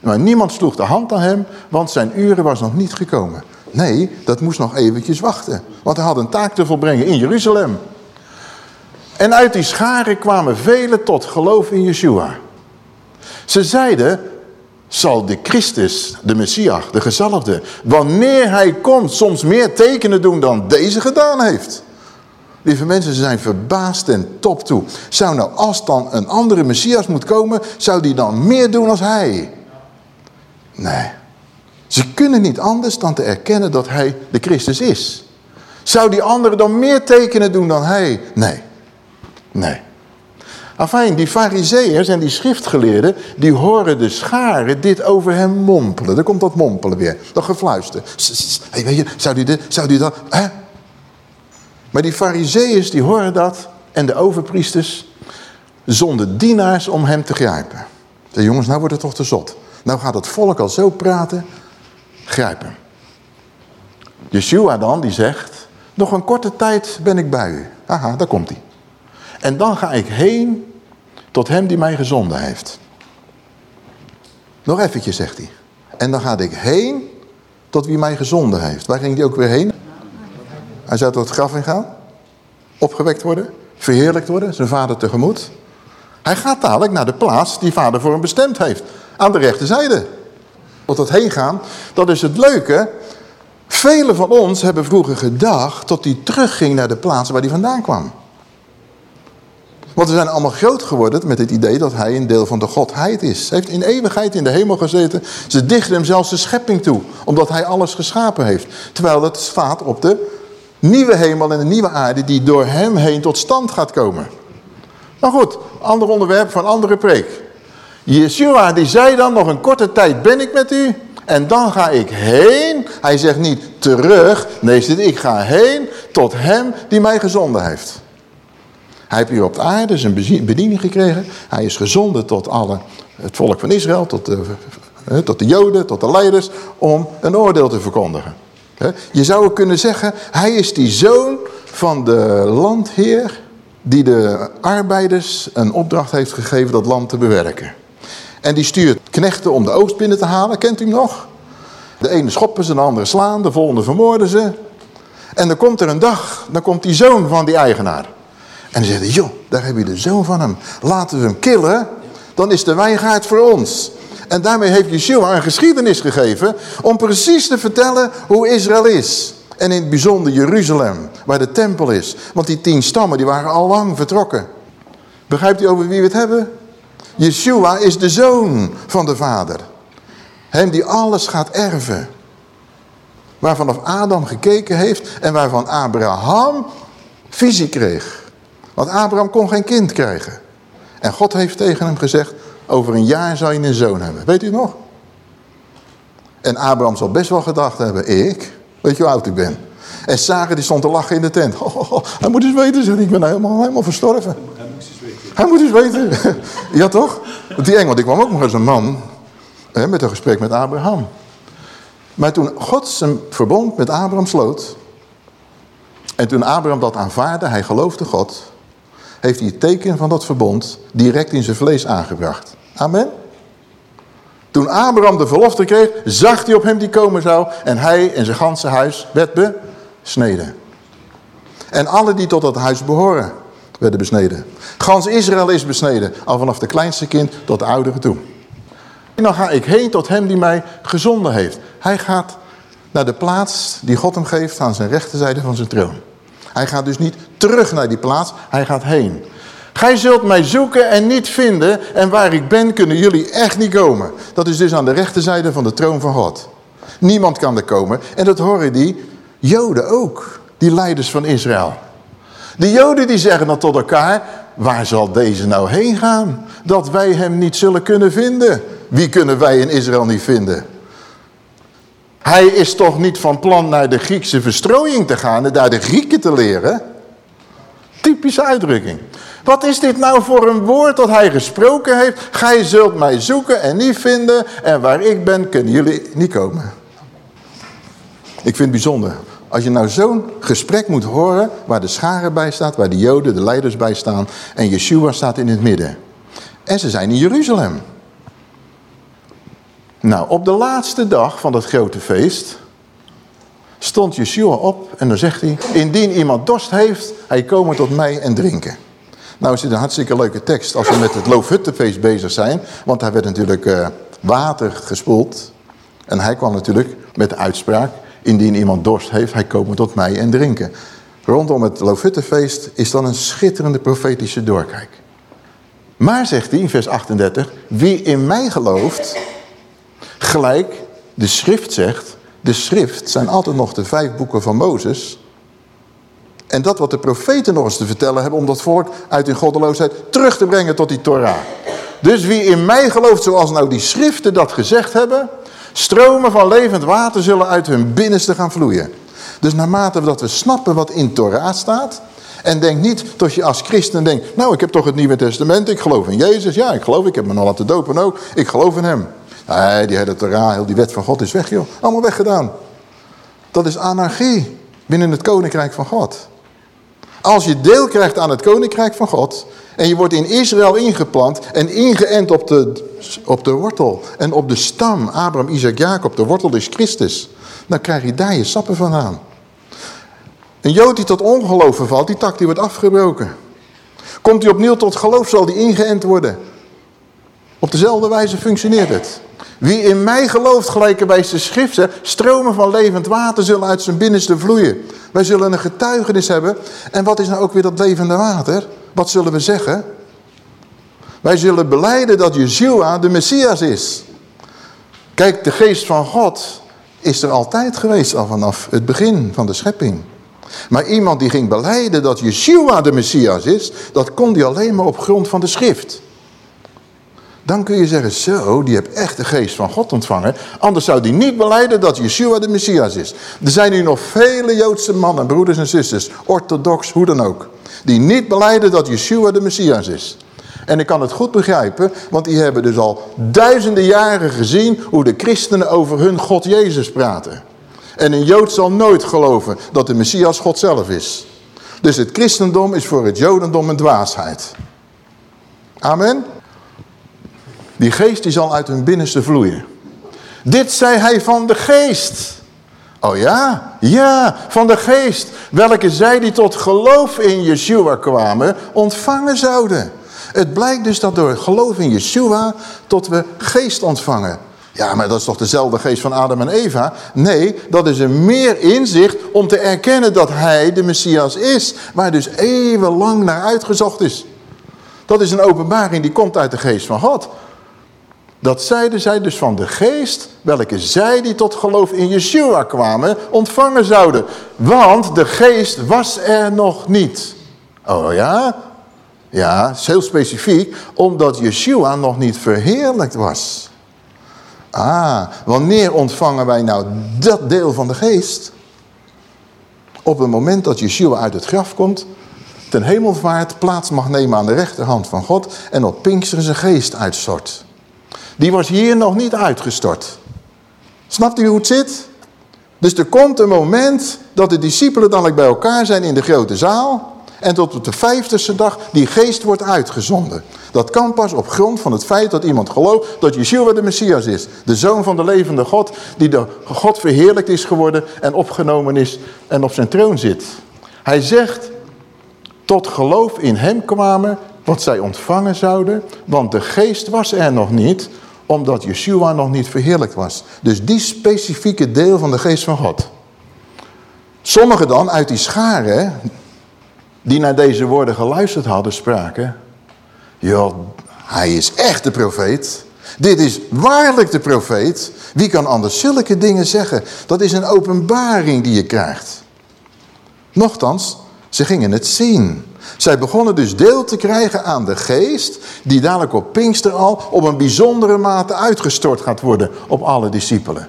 maar niemand sloeg de hand aan hem, want zijn uren was nog niet gekomen. Nee, dat moest nog eventjes wachten, want hij had een taak te volbrengen in Jeruzalem. En uit die scharen kwamen velen tot geloof in Yeshua. Ze zeiden, zal de Christus, de Messias, de gezalfde, wanneer hij komt, soms meer tekenen doen dan deze gedaan heeft. Lieve mensen, ze zijn verbaasd en top toe. Zou nou, als dan een andere Messias moet komen, zou die dan meer doen als hij? Nee. Ze kunnen niet anders dan te erkennen dat hij de Christus is. Zou die andere dan meer tekenen doen dan hij? Nee. Nee. Afijn, die fariseërs en die schriftgeleerden, die horen de scharen dit over hem mompelen. Dan komt dat mompelen weer, dat gefluister. Hey, weet je, zou die dit, zou die dat, hè? Maar die fariseërs, die horen dat en de overpriesters zonden dienaars om hem te grijpen. Zeg, jongens, nou wordt het toch te zot. Nou gaat het volk al zo praten, grijpen. Yeshua dan, die zegt, nog een korte tijd ben ik bij u. Aha, daar komt hij. En dan ga ik heen tot hem die mij gezonden heeft. Nog eventjes, zegt hij. En dan ga ik heen tot wie mij gezonden heeft. Waar ging hij ook weer heen? Hij zou tot het graf in gaan. Opgewekt worden. Verheerlijkt worden. Zijn vader tegemoet. Hij gaat dadelijk naar de plaats die vader voor hem bestemd heeft. Aan de rechterzijde. Tot dat heen gaan. Dat is het leuke. Velen van ons hebben vroeger gedacht dat hij terugging naar de plaats waar hij vandaan kwam. Want we zijn allemaal groot geworden met het idee dat hij een deel van de godheid is. Hij heeft in eeuwigheid in de hemel gezeten. Ze dichten hem zelfs de schepping toe, omdat hij alles geschapen heeft. Terwijl het staat op de nieuwe hemel en de nieuwe aarde die door hem heen tot stand gaat komen. Maar goed, ander onderwerp van andere preek. Yeshua die zei dan, nog een korte tijd ben ik met u en dan ga ik heen. Hij zegt niet terug, nee zit ik ga heen tot hem die mij gezonden heeft. Hij heeft hier op de aarde zijn bediening gekregen. Hij is gezonden tot alle, het volk van Israël, tot de, tot de joden, tot de leiders, om een oordeel te verkondigen. Je zou kunnen zeggen, hij is die zoon van de landheer die de arbeiders een opdracht heeft gegeven dat land te bewerken. En die stuurt knechten om de oogst binnen te halen, kent u hem nog? De ene schoppen ze, de andere slaan, de volgende vermoorden ze. En dan komt er een dag, dan komt die zoon van die eigenaar. En dan zegt joh, daar heb je de zoon van hem. Laten we hem killen, dan is de wijngaard voor ons. En daarmee heeft Yeshua een geschiedenis gegeven om precies te vertellen hoe Israël is. En in het bijzonder Jeruzalem, waar de tempel is. Want die tien stammen die waren al lang vertrokken. Begrijpt u over wie we het hebben? Yeshua is de zoon van de vader. Hem die alles gaat erven. Waarvan Adam gekeken heeft en waarvan Abraham visie kreeg. Want Abraham kon geen kind krijgen. En God heeft tegen hem gezegd, over een jaar zal je een zoon hebben. Weet u nog? En Abraham zal best wel gedacht hebben, ik, weet je hoe oud ik ben? En Sarah die stond te lachen in de tent. Oh, hij moet eens weten, zeg, ik ben helemaal, helemaal verstorven. Hij moet eens weten. Hij moet eens weten. ja toch? Die engel die kwam ook nog eens een man hè, met een gesprek met Abraham. Maar toen God zijn verbond met Abraham sloot... en toen Abraham dat aanvaarde, hij geloofde God heeft hij het teken van dat verbond direct in zijn vlees aangebracht. Amen. Toen Abraham de verlofte kreeg, zag hij op hem die komen zou. En hij en zijn ganse huis werd besneden. En alle die tot dat huis behoren, werden besneden. Gans Israël is besneden, al vanaf de kleinste kind tot de oudere toe. En dan ga ik heen tot hem die mij gezonden heeft. Hij gaat naar de plaats die God hem geeft aan zijn rechterzijde van zijn troon. Hij gaat dus niet terug naar die plaats, hij gaat heen. Gij zult mij zoeken en niet vinden en waar ik ben kunnen jullie echt niet komen. Dat is dus aan de rechterzijde van de troon van God. Niemand kan er komen en dat horen die joden ook, die leiders van Israël. De joden die zeggen dan tot elkaar, waar zal deze nou heen gaan? Dat wij hem niet zullen kunnen vinden. Wie kunnen wij in Israël niet vinden? Hij is toch niet van plan naar de Griekse verstrooiing te gaan en daar de Grieken te leren? Typische uitdrukking. Wat is dit nou voor een woord dat hij gesproken heeft? Gij zult mij zoeken en niet vinden en waar ik ben kunnen jullie niet komen. Ik vind het bijzonder. Als je nou zo'n gesprek moet horen waar de scharen bij staat, waar de joden, de leiders bij staan en Yeshua staat in het midden. En ze zijn in Jeruzalem. Nou, op de laatste dag van dat grote feest stond Yeshua op en dan zegt hij, indien iemand dorst heeft, hij komen tot mij en drinken. Nou is dit een hartstikke leuke tekst als we met het Loofhuttenfeest bezig zijn, want daar werd natuurlijk uh, water gespoeld. En hij kwam natuurlijk met de uitspraak, indien iemand dorst heeft, hij komen tot mij en drinken. Rondom het Loofhuttenfeest is dan een schitterende profetische doorkijk. Maar, zegt hij in vers 38, wie in mij gelooft, Gelijk de schrift zegt, de schrift zijn altijd nog de vijf boeken van Mozes. En dat wat de profeten nog eens te vertellen hebben om dat volk uit hun goddeloosheid terug te brengen tot die Torah. Dus wie in mij gelooft zoals nou die schriften dat gezegd hebben, stromen van levend water zullen uit hun binnenste gaan vloeien. Dus naarmate dat we snappen wat in Torah staat, en denk niet dat je als christen denkt, nou ik heb toch het Nieuwe Testament, ik geloof in Jezus. Ja, ik geloof, ik heb me nog laten dopen ook, ik geloof in hem. Nee, die hele Torah, heel die wet van God is weg, joh. Allemaal weggedaan. Dat is anarchie. binnen het koninkrijk van God. Als je deel krijgt aan het koninkrijk van God en je wordt in Israël ingeplant en ingeënt op de, op de wortel en op de stam, Abraham, Isaac, Jacob, de wortel is Christus, dan krijg je daar je sappen vandaan. Een Jood die tot ongeloof vervalt, die tak die wordt afgebroken. Komt hij opnieuw tot geloof, zal die ingeënt worden. Op dezelfde wijze functioneert het. Wie in mij gelooft, gelijk bij de schriften, stromen van levend water zullen uit zijn binnenste vloeien. Wij zullen een getuigenis hebben. En wat is nou ook weer dat levende water? Wat zullen we zeggen? Wij zullen beleiden dat Yeshua de Messias is. Kijk, de geest van God is er altijd geweest, al vanaf het begin van de schepping. Maar iemand die ging beleiden dat Yeshua de Messias is, dat kon hij alleen maar op grond van de schrift. Dan kun je zeggen, zo, die heeft echt de geest van God ontvangen. Anders zou die niet beleiden dat Yeshua de Messias is. Er zijn nu nog vele Joodse mannen, broeders en zusters, orthodox, hoe dan ook. Die niet beleiden dat Yeshua de Messias is. En ik kan het goed begrijpen, want die hebben dus al duizenden jaren gezien hoe de christenen over hun God Jezus praten. En een Jood zal nooit geloven dat de Messias God zelf is. Dus het christendom is voor het Jodendom een dwaasheid. Amen. Die geest die zal uit hun binnenste vloeien. Dit zei hij van de geest. Oh ja, ja, van de geest. Welke zij die tot geloof in Yeshua kwamen, ontvangen zouden. Het blijkt dus dat door geloof in Yeshua tot we geest ontvangen. Ja, maar dat is toch dezelfde geest van Adam en Eva? Nee, dat is een meer inzicht om te erkennen dat hij de Messias is. Waar dus eeuwenlang naar uitgezocht is. Dat is een openbaring die komt uit de geest van God. Dat zeiden zij dus van de geest, welke zij die tot geloof in Yeshua kwamen, ontvangen zouden. Want de geest was er nog niet. Oh ja? Ja, is heel specifiek, omdat Yeshua nog niet verheerlijkt was. Ah, wanneer ontvangen wij nou dat deel van de geest? Op het moment dat Yeshua uit het graf komt, ten hemelvaart plaats mag nemen aan de rechterhand van God en op Pinksteren zijn geest uitstort. Die was hier nog niet uitgestort. Snapt u hoe het zit? Dus er komt een moment dat de discipelen dan bij elkaar zijn in de grote zaal. En tot op de vijftigste dag die geest wordt uitgezonden. Dat kan pas op grond van het feit dat iemand gelooft dat Yeshua de Messias is. De zoon van de levende God die door God verheerlijkt is geworden en opgenomen is en op zijn troon zit. Hij zegt, tot geloof in hem kwamen wat zij ontvangen zouden, want de geest was er nog niet, omdat Yeshua nog niet verheerlijkt was. Dus die specifieke deel van de geest van God. Sommigen dan uit die scharen, die naar deze woorden geluisterd hadden, spraken... Joh, hij is echt de profeet. Dit is waarlijk de profeet. Wie kan anders zulke dingen zeggen? Dat is een openbaring die je krijgt. Nochtans, ze gingen het zien. Zij begonnen dus deel te krijgen aan de geest... die dadelijk op Pinkster al op een bijzondere mate uitgestort gaat worden... op alle discipelen.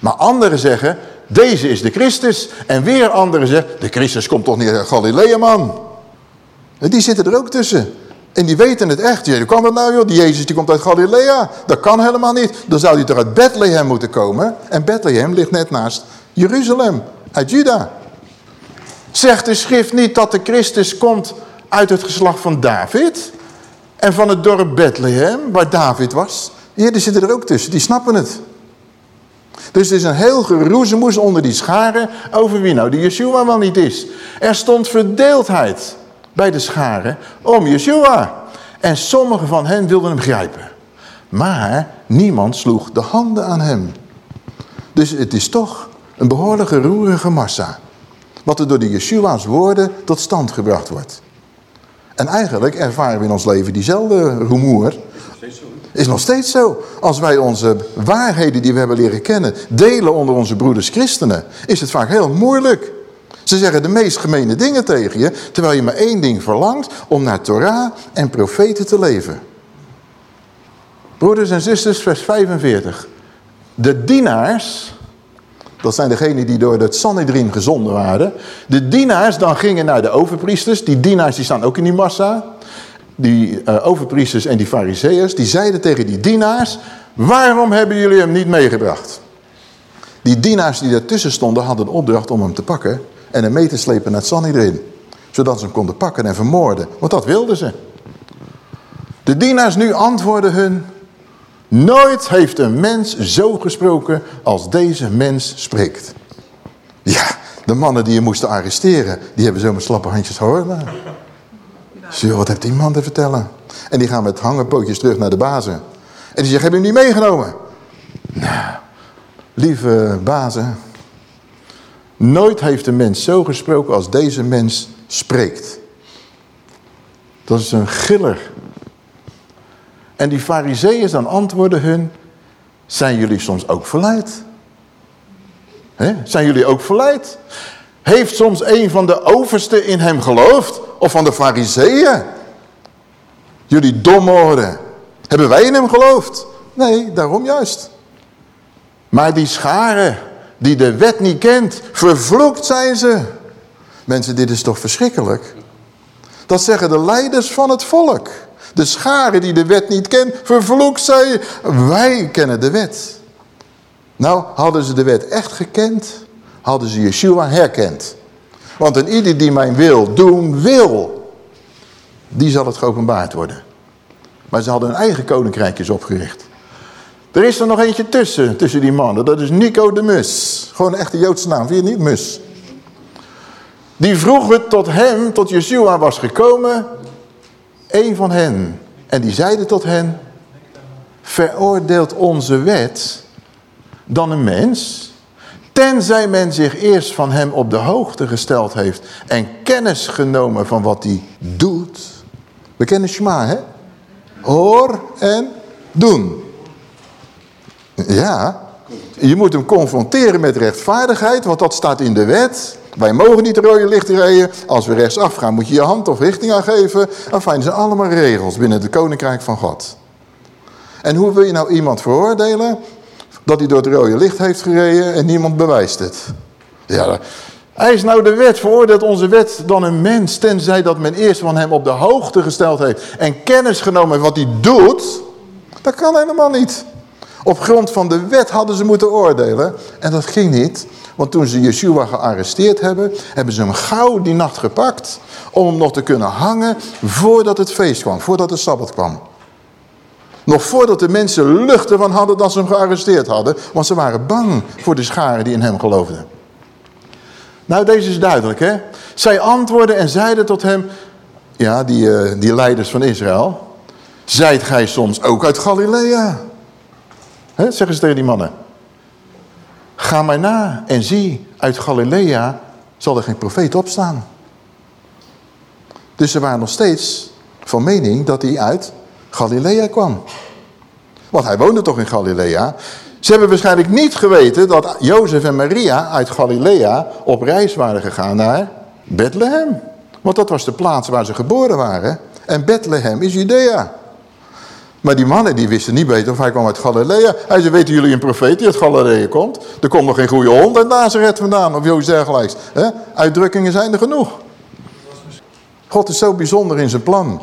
Maar anderen zeggen, deze is de Christus. En weer anderen zeggen, de Christus komt toch niet uit Galilea, man. Die zitten er ook tussen. En die weten het echt. Hoe kan dat nou joh? Die Jezus die komt uit Galilea. Dat kan helemaal niet. Dan zou hij toch uit Bethlehem moeten komen. En Bethlehem ligt net naast Jeruzalem. Uit Juda. Zegt de schrift niet dat de Christus komt uit het geslacht van David? En van het dorp Bethlehem, waar David was? Hier, die zitten er ook tussen, die snappen het. Dus het is een heel geroezemoes onder die scharen over wie nou die Yeshua wel niet is. Er stond verdeeldheid bij de scharen om Yeshua. En sommigen van hen wilden hem grijpen. Maar niemand sloeg de handen aan hem. Dus het is toch een behoorlijke roerige massa. Wat er door de Yeshua's woorden tot stand gebracht wordt. En eigenlijk ervaren we in ons leven diezelfde rumoer. Is nog steeds zo. Als wij onze waarheden die we hebben leren kennen delen onder onze broeders christenen, is het vaak heel moeilijk. Ze zeggen de meest gemene dingen tegen je, terwijl je maar één ding verlangt, om naar Torah en profeten te leven. Broeders en zusters, vers 45. De dienaars dat zijn degenen die door het Sanhedrin gezonden waren. De dienaars dan gingen naar de overpriesters. Die dienaars die staan ook in die massa. Die uh, overpriesters en die fariseeërs. Die zeiden tegen die dienaars. Waarom hebben jullie hem niet meegebracht? Die dienaars die daartussen stonden hadden een opdracht om hem te pakken. en hem mee te slepen naar het Sanhedrin. Zodat ze hem konden pakken en vermoorden. Want dat wilden ze. De dienaars nu antwoorden hun... Nooit heeft een mens zo gesproken als deze mens spreekt. Ja, de mannen die je moesten arresteren, die hebben zo met slappe handjes gehoord. Zo, wat heeft die man te vertellen? En die gaan met hangenpootjes terug naar de bazen. En die zeggen, heb je hem niet meegenomen? Nou, lieve bazen. Nooit heeft een mens zo gesproken als deze mens spreekt. Dat is een giller. En die fariseeërs dan antwoorden hun, zijn jullie soms ook verleid? Zijn jullie ook verleid? Heeft soms een van de oversten in hem geloofd? Of van de fariseeën? Jullie domoren. Hebben wij in hem geloofd? Nee, daarom juist. Maar die scharen die de wet niet kent, vervloekt zijn ze. Mensen, dit is toch verschrikkelijk? Dat zeggen de leiders van het volk. De scharen die de wet niet kent, vervloekt zij. Wij kennen de wet. Nou, hadden ze de wet echt gekend, hadden ze Yeshua herkend. Want een ieder die mijn wil doen wil, die zal het geopenbaard worden. Maar ze hadden hun eigen koninkrijkjes opgericht. Er is er nog eentje tussen, tussen die mannen. Dat is Nico de Mus. Gewoon een echte Joodse naam, vind je niet? Mus. Die vroeger tot hem, tot Yeshua was gekomen, een van hen. En die zeide tot hen, veroordeelt onze wet dan een mens, tenzij men zich eerst van hem op de hoogte gesteld heeft en kennis genomen van wat hij doet. We kennen Shema, hè? Hoor en doen. Ja, je moet hem confronteren met rechtvaardigheid, want dat staat in de wet. Wij mogen niet de rode licht rijden. Als we rechtsaf gaan moet je je hand of richting aangeven. Enfin, dat zijn allemaal regels binnen het koninkrijk van God. En hoe wil je nou iemand veroordelen? Dat hij door het rode licht heeft gereden en niemand bewijst het. Ja, hij is nou de wet, veroordeelt onze wet dan een mens, tenzij dat men eerst van hem op de hoogte gesteld heeft en kennis genomen wat hij doet. Dat kan helemaal niet. Op grond van de wet hadden ze moeten oordelen en dat ging niet. Want toen ze Yeshua gearresteerd hebben, hebben ze hem gauw die nacht gepakt om hem nog te kunnen hangen voordat het feest kwam, voordat de Sabbat kwam. Nog voordat de mensen lucht ervan hadden dat ze hem gearresteerd hadden. Want ze waren bang voor de scharen die in hem geloofden. Nou, deze is duidelijk, hè. Zij antwoordden en zeiden tot hem... Ja, die, uh, die leiders van Israël. Zijt gij soms ook uit Galilea? Zeggen ze tegen die mannen. Ga maar na en zie, uit Galilea zal er geen profeet opstaan. Dus ze waren nog steeds van mening dat hij uit Galilea kwam. Want hij woonde toch in Galilea. Ze hebben waarschijnlijk niet geweten dat Jozef en Maria uit Galilea op reis waren gegaan naar Bethlehem. Want dat was de plaats waar ze geboren waren. En Bethlehem is Judea. Maar die mannen die wisten niet beter of hij kwam uit Galilea. Hij zei, weten jullie een profeet die uit Galilea komt? Er komt nog geen goede hond uit Nazareth vandaan of zoiets dergelijks. Uitdrukkingen zijn er genoeg. God is zo bijzonder in zijn plan.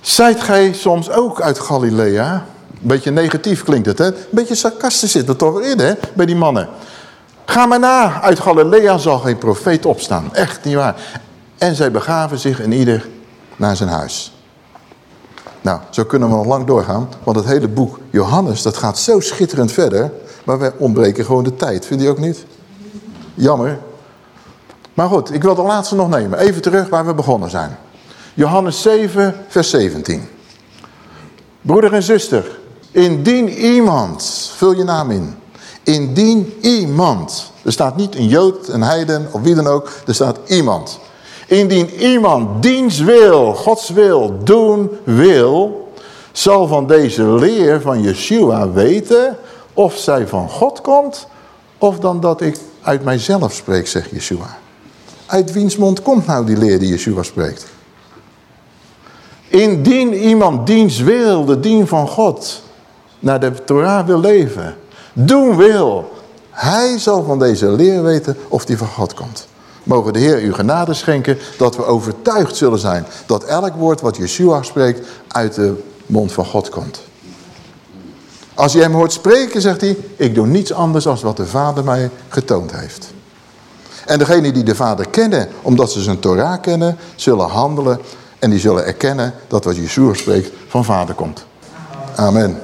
Zijt gij soms ook uit Galilea? Beetje negatief klinkt het, hè? Een beetje sarcastisch zit er toch in, hè? Bij die mannen. Ga maar na, uit Galilea zal geen profeet opstaan. Echt niet waar. En zij begaven zich in ieder naar zijn huis. Nou, zo kunnen we nog lang doorgaan. Want het hele boek Johannes, dat gaat zo schitterend verder. Maar wij ontbreken gewoon de tijd. Vind je ook niet? Jammer. Maar goed, ik wil de laatste nog nemen. Even terug waar we begonnen zijn. Johannes 7, vers 17. Broeder en zuster, indien iemand, vul je naam in. Indien iemand, er staat niet een Jood, een heiden of wie dan ook, er staat iemand. Indien iemand diens wil, Gods wil, doen wil, zal van deze leer van Yeshua weten of zij van God komt of dan dat ik uit mijzelf spreek, zegt Yeshua. Uit wiens mond komt nou die leer die Yeshua spreekt? Indien iemand diens wil, de dien van God, naar de Torah wil leven, doen wil, hij zal van deze leer weten of die van God komt. Mogen de Heer u genade schenken dat we overtuigd zullen zijn dat elk woord wat Yeshua spreekt uit de mond van God komt. Als je hem hoort spreken, zegt hij, ik doe niets anders dan wat de Vader mij getoond heeft. En degenen die de Vader kennen, omdat ze zijn Torah kennen, zullen handelen. En die zullen erkennen dat wat Yeshua spreekt van Vader komt. Amen.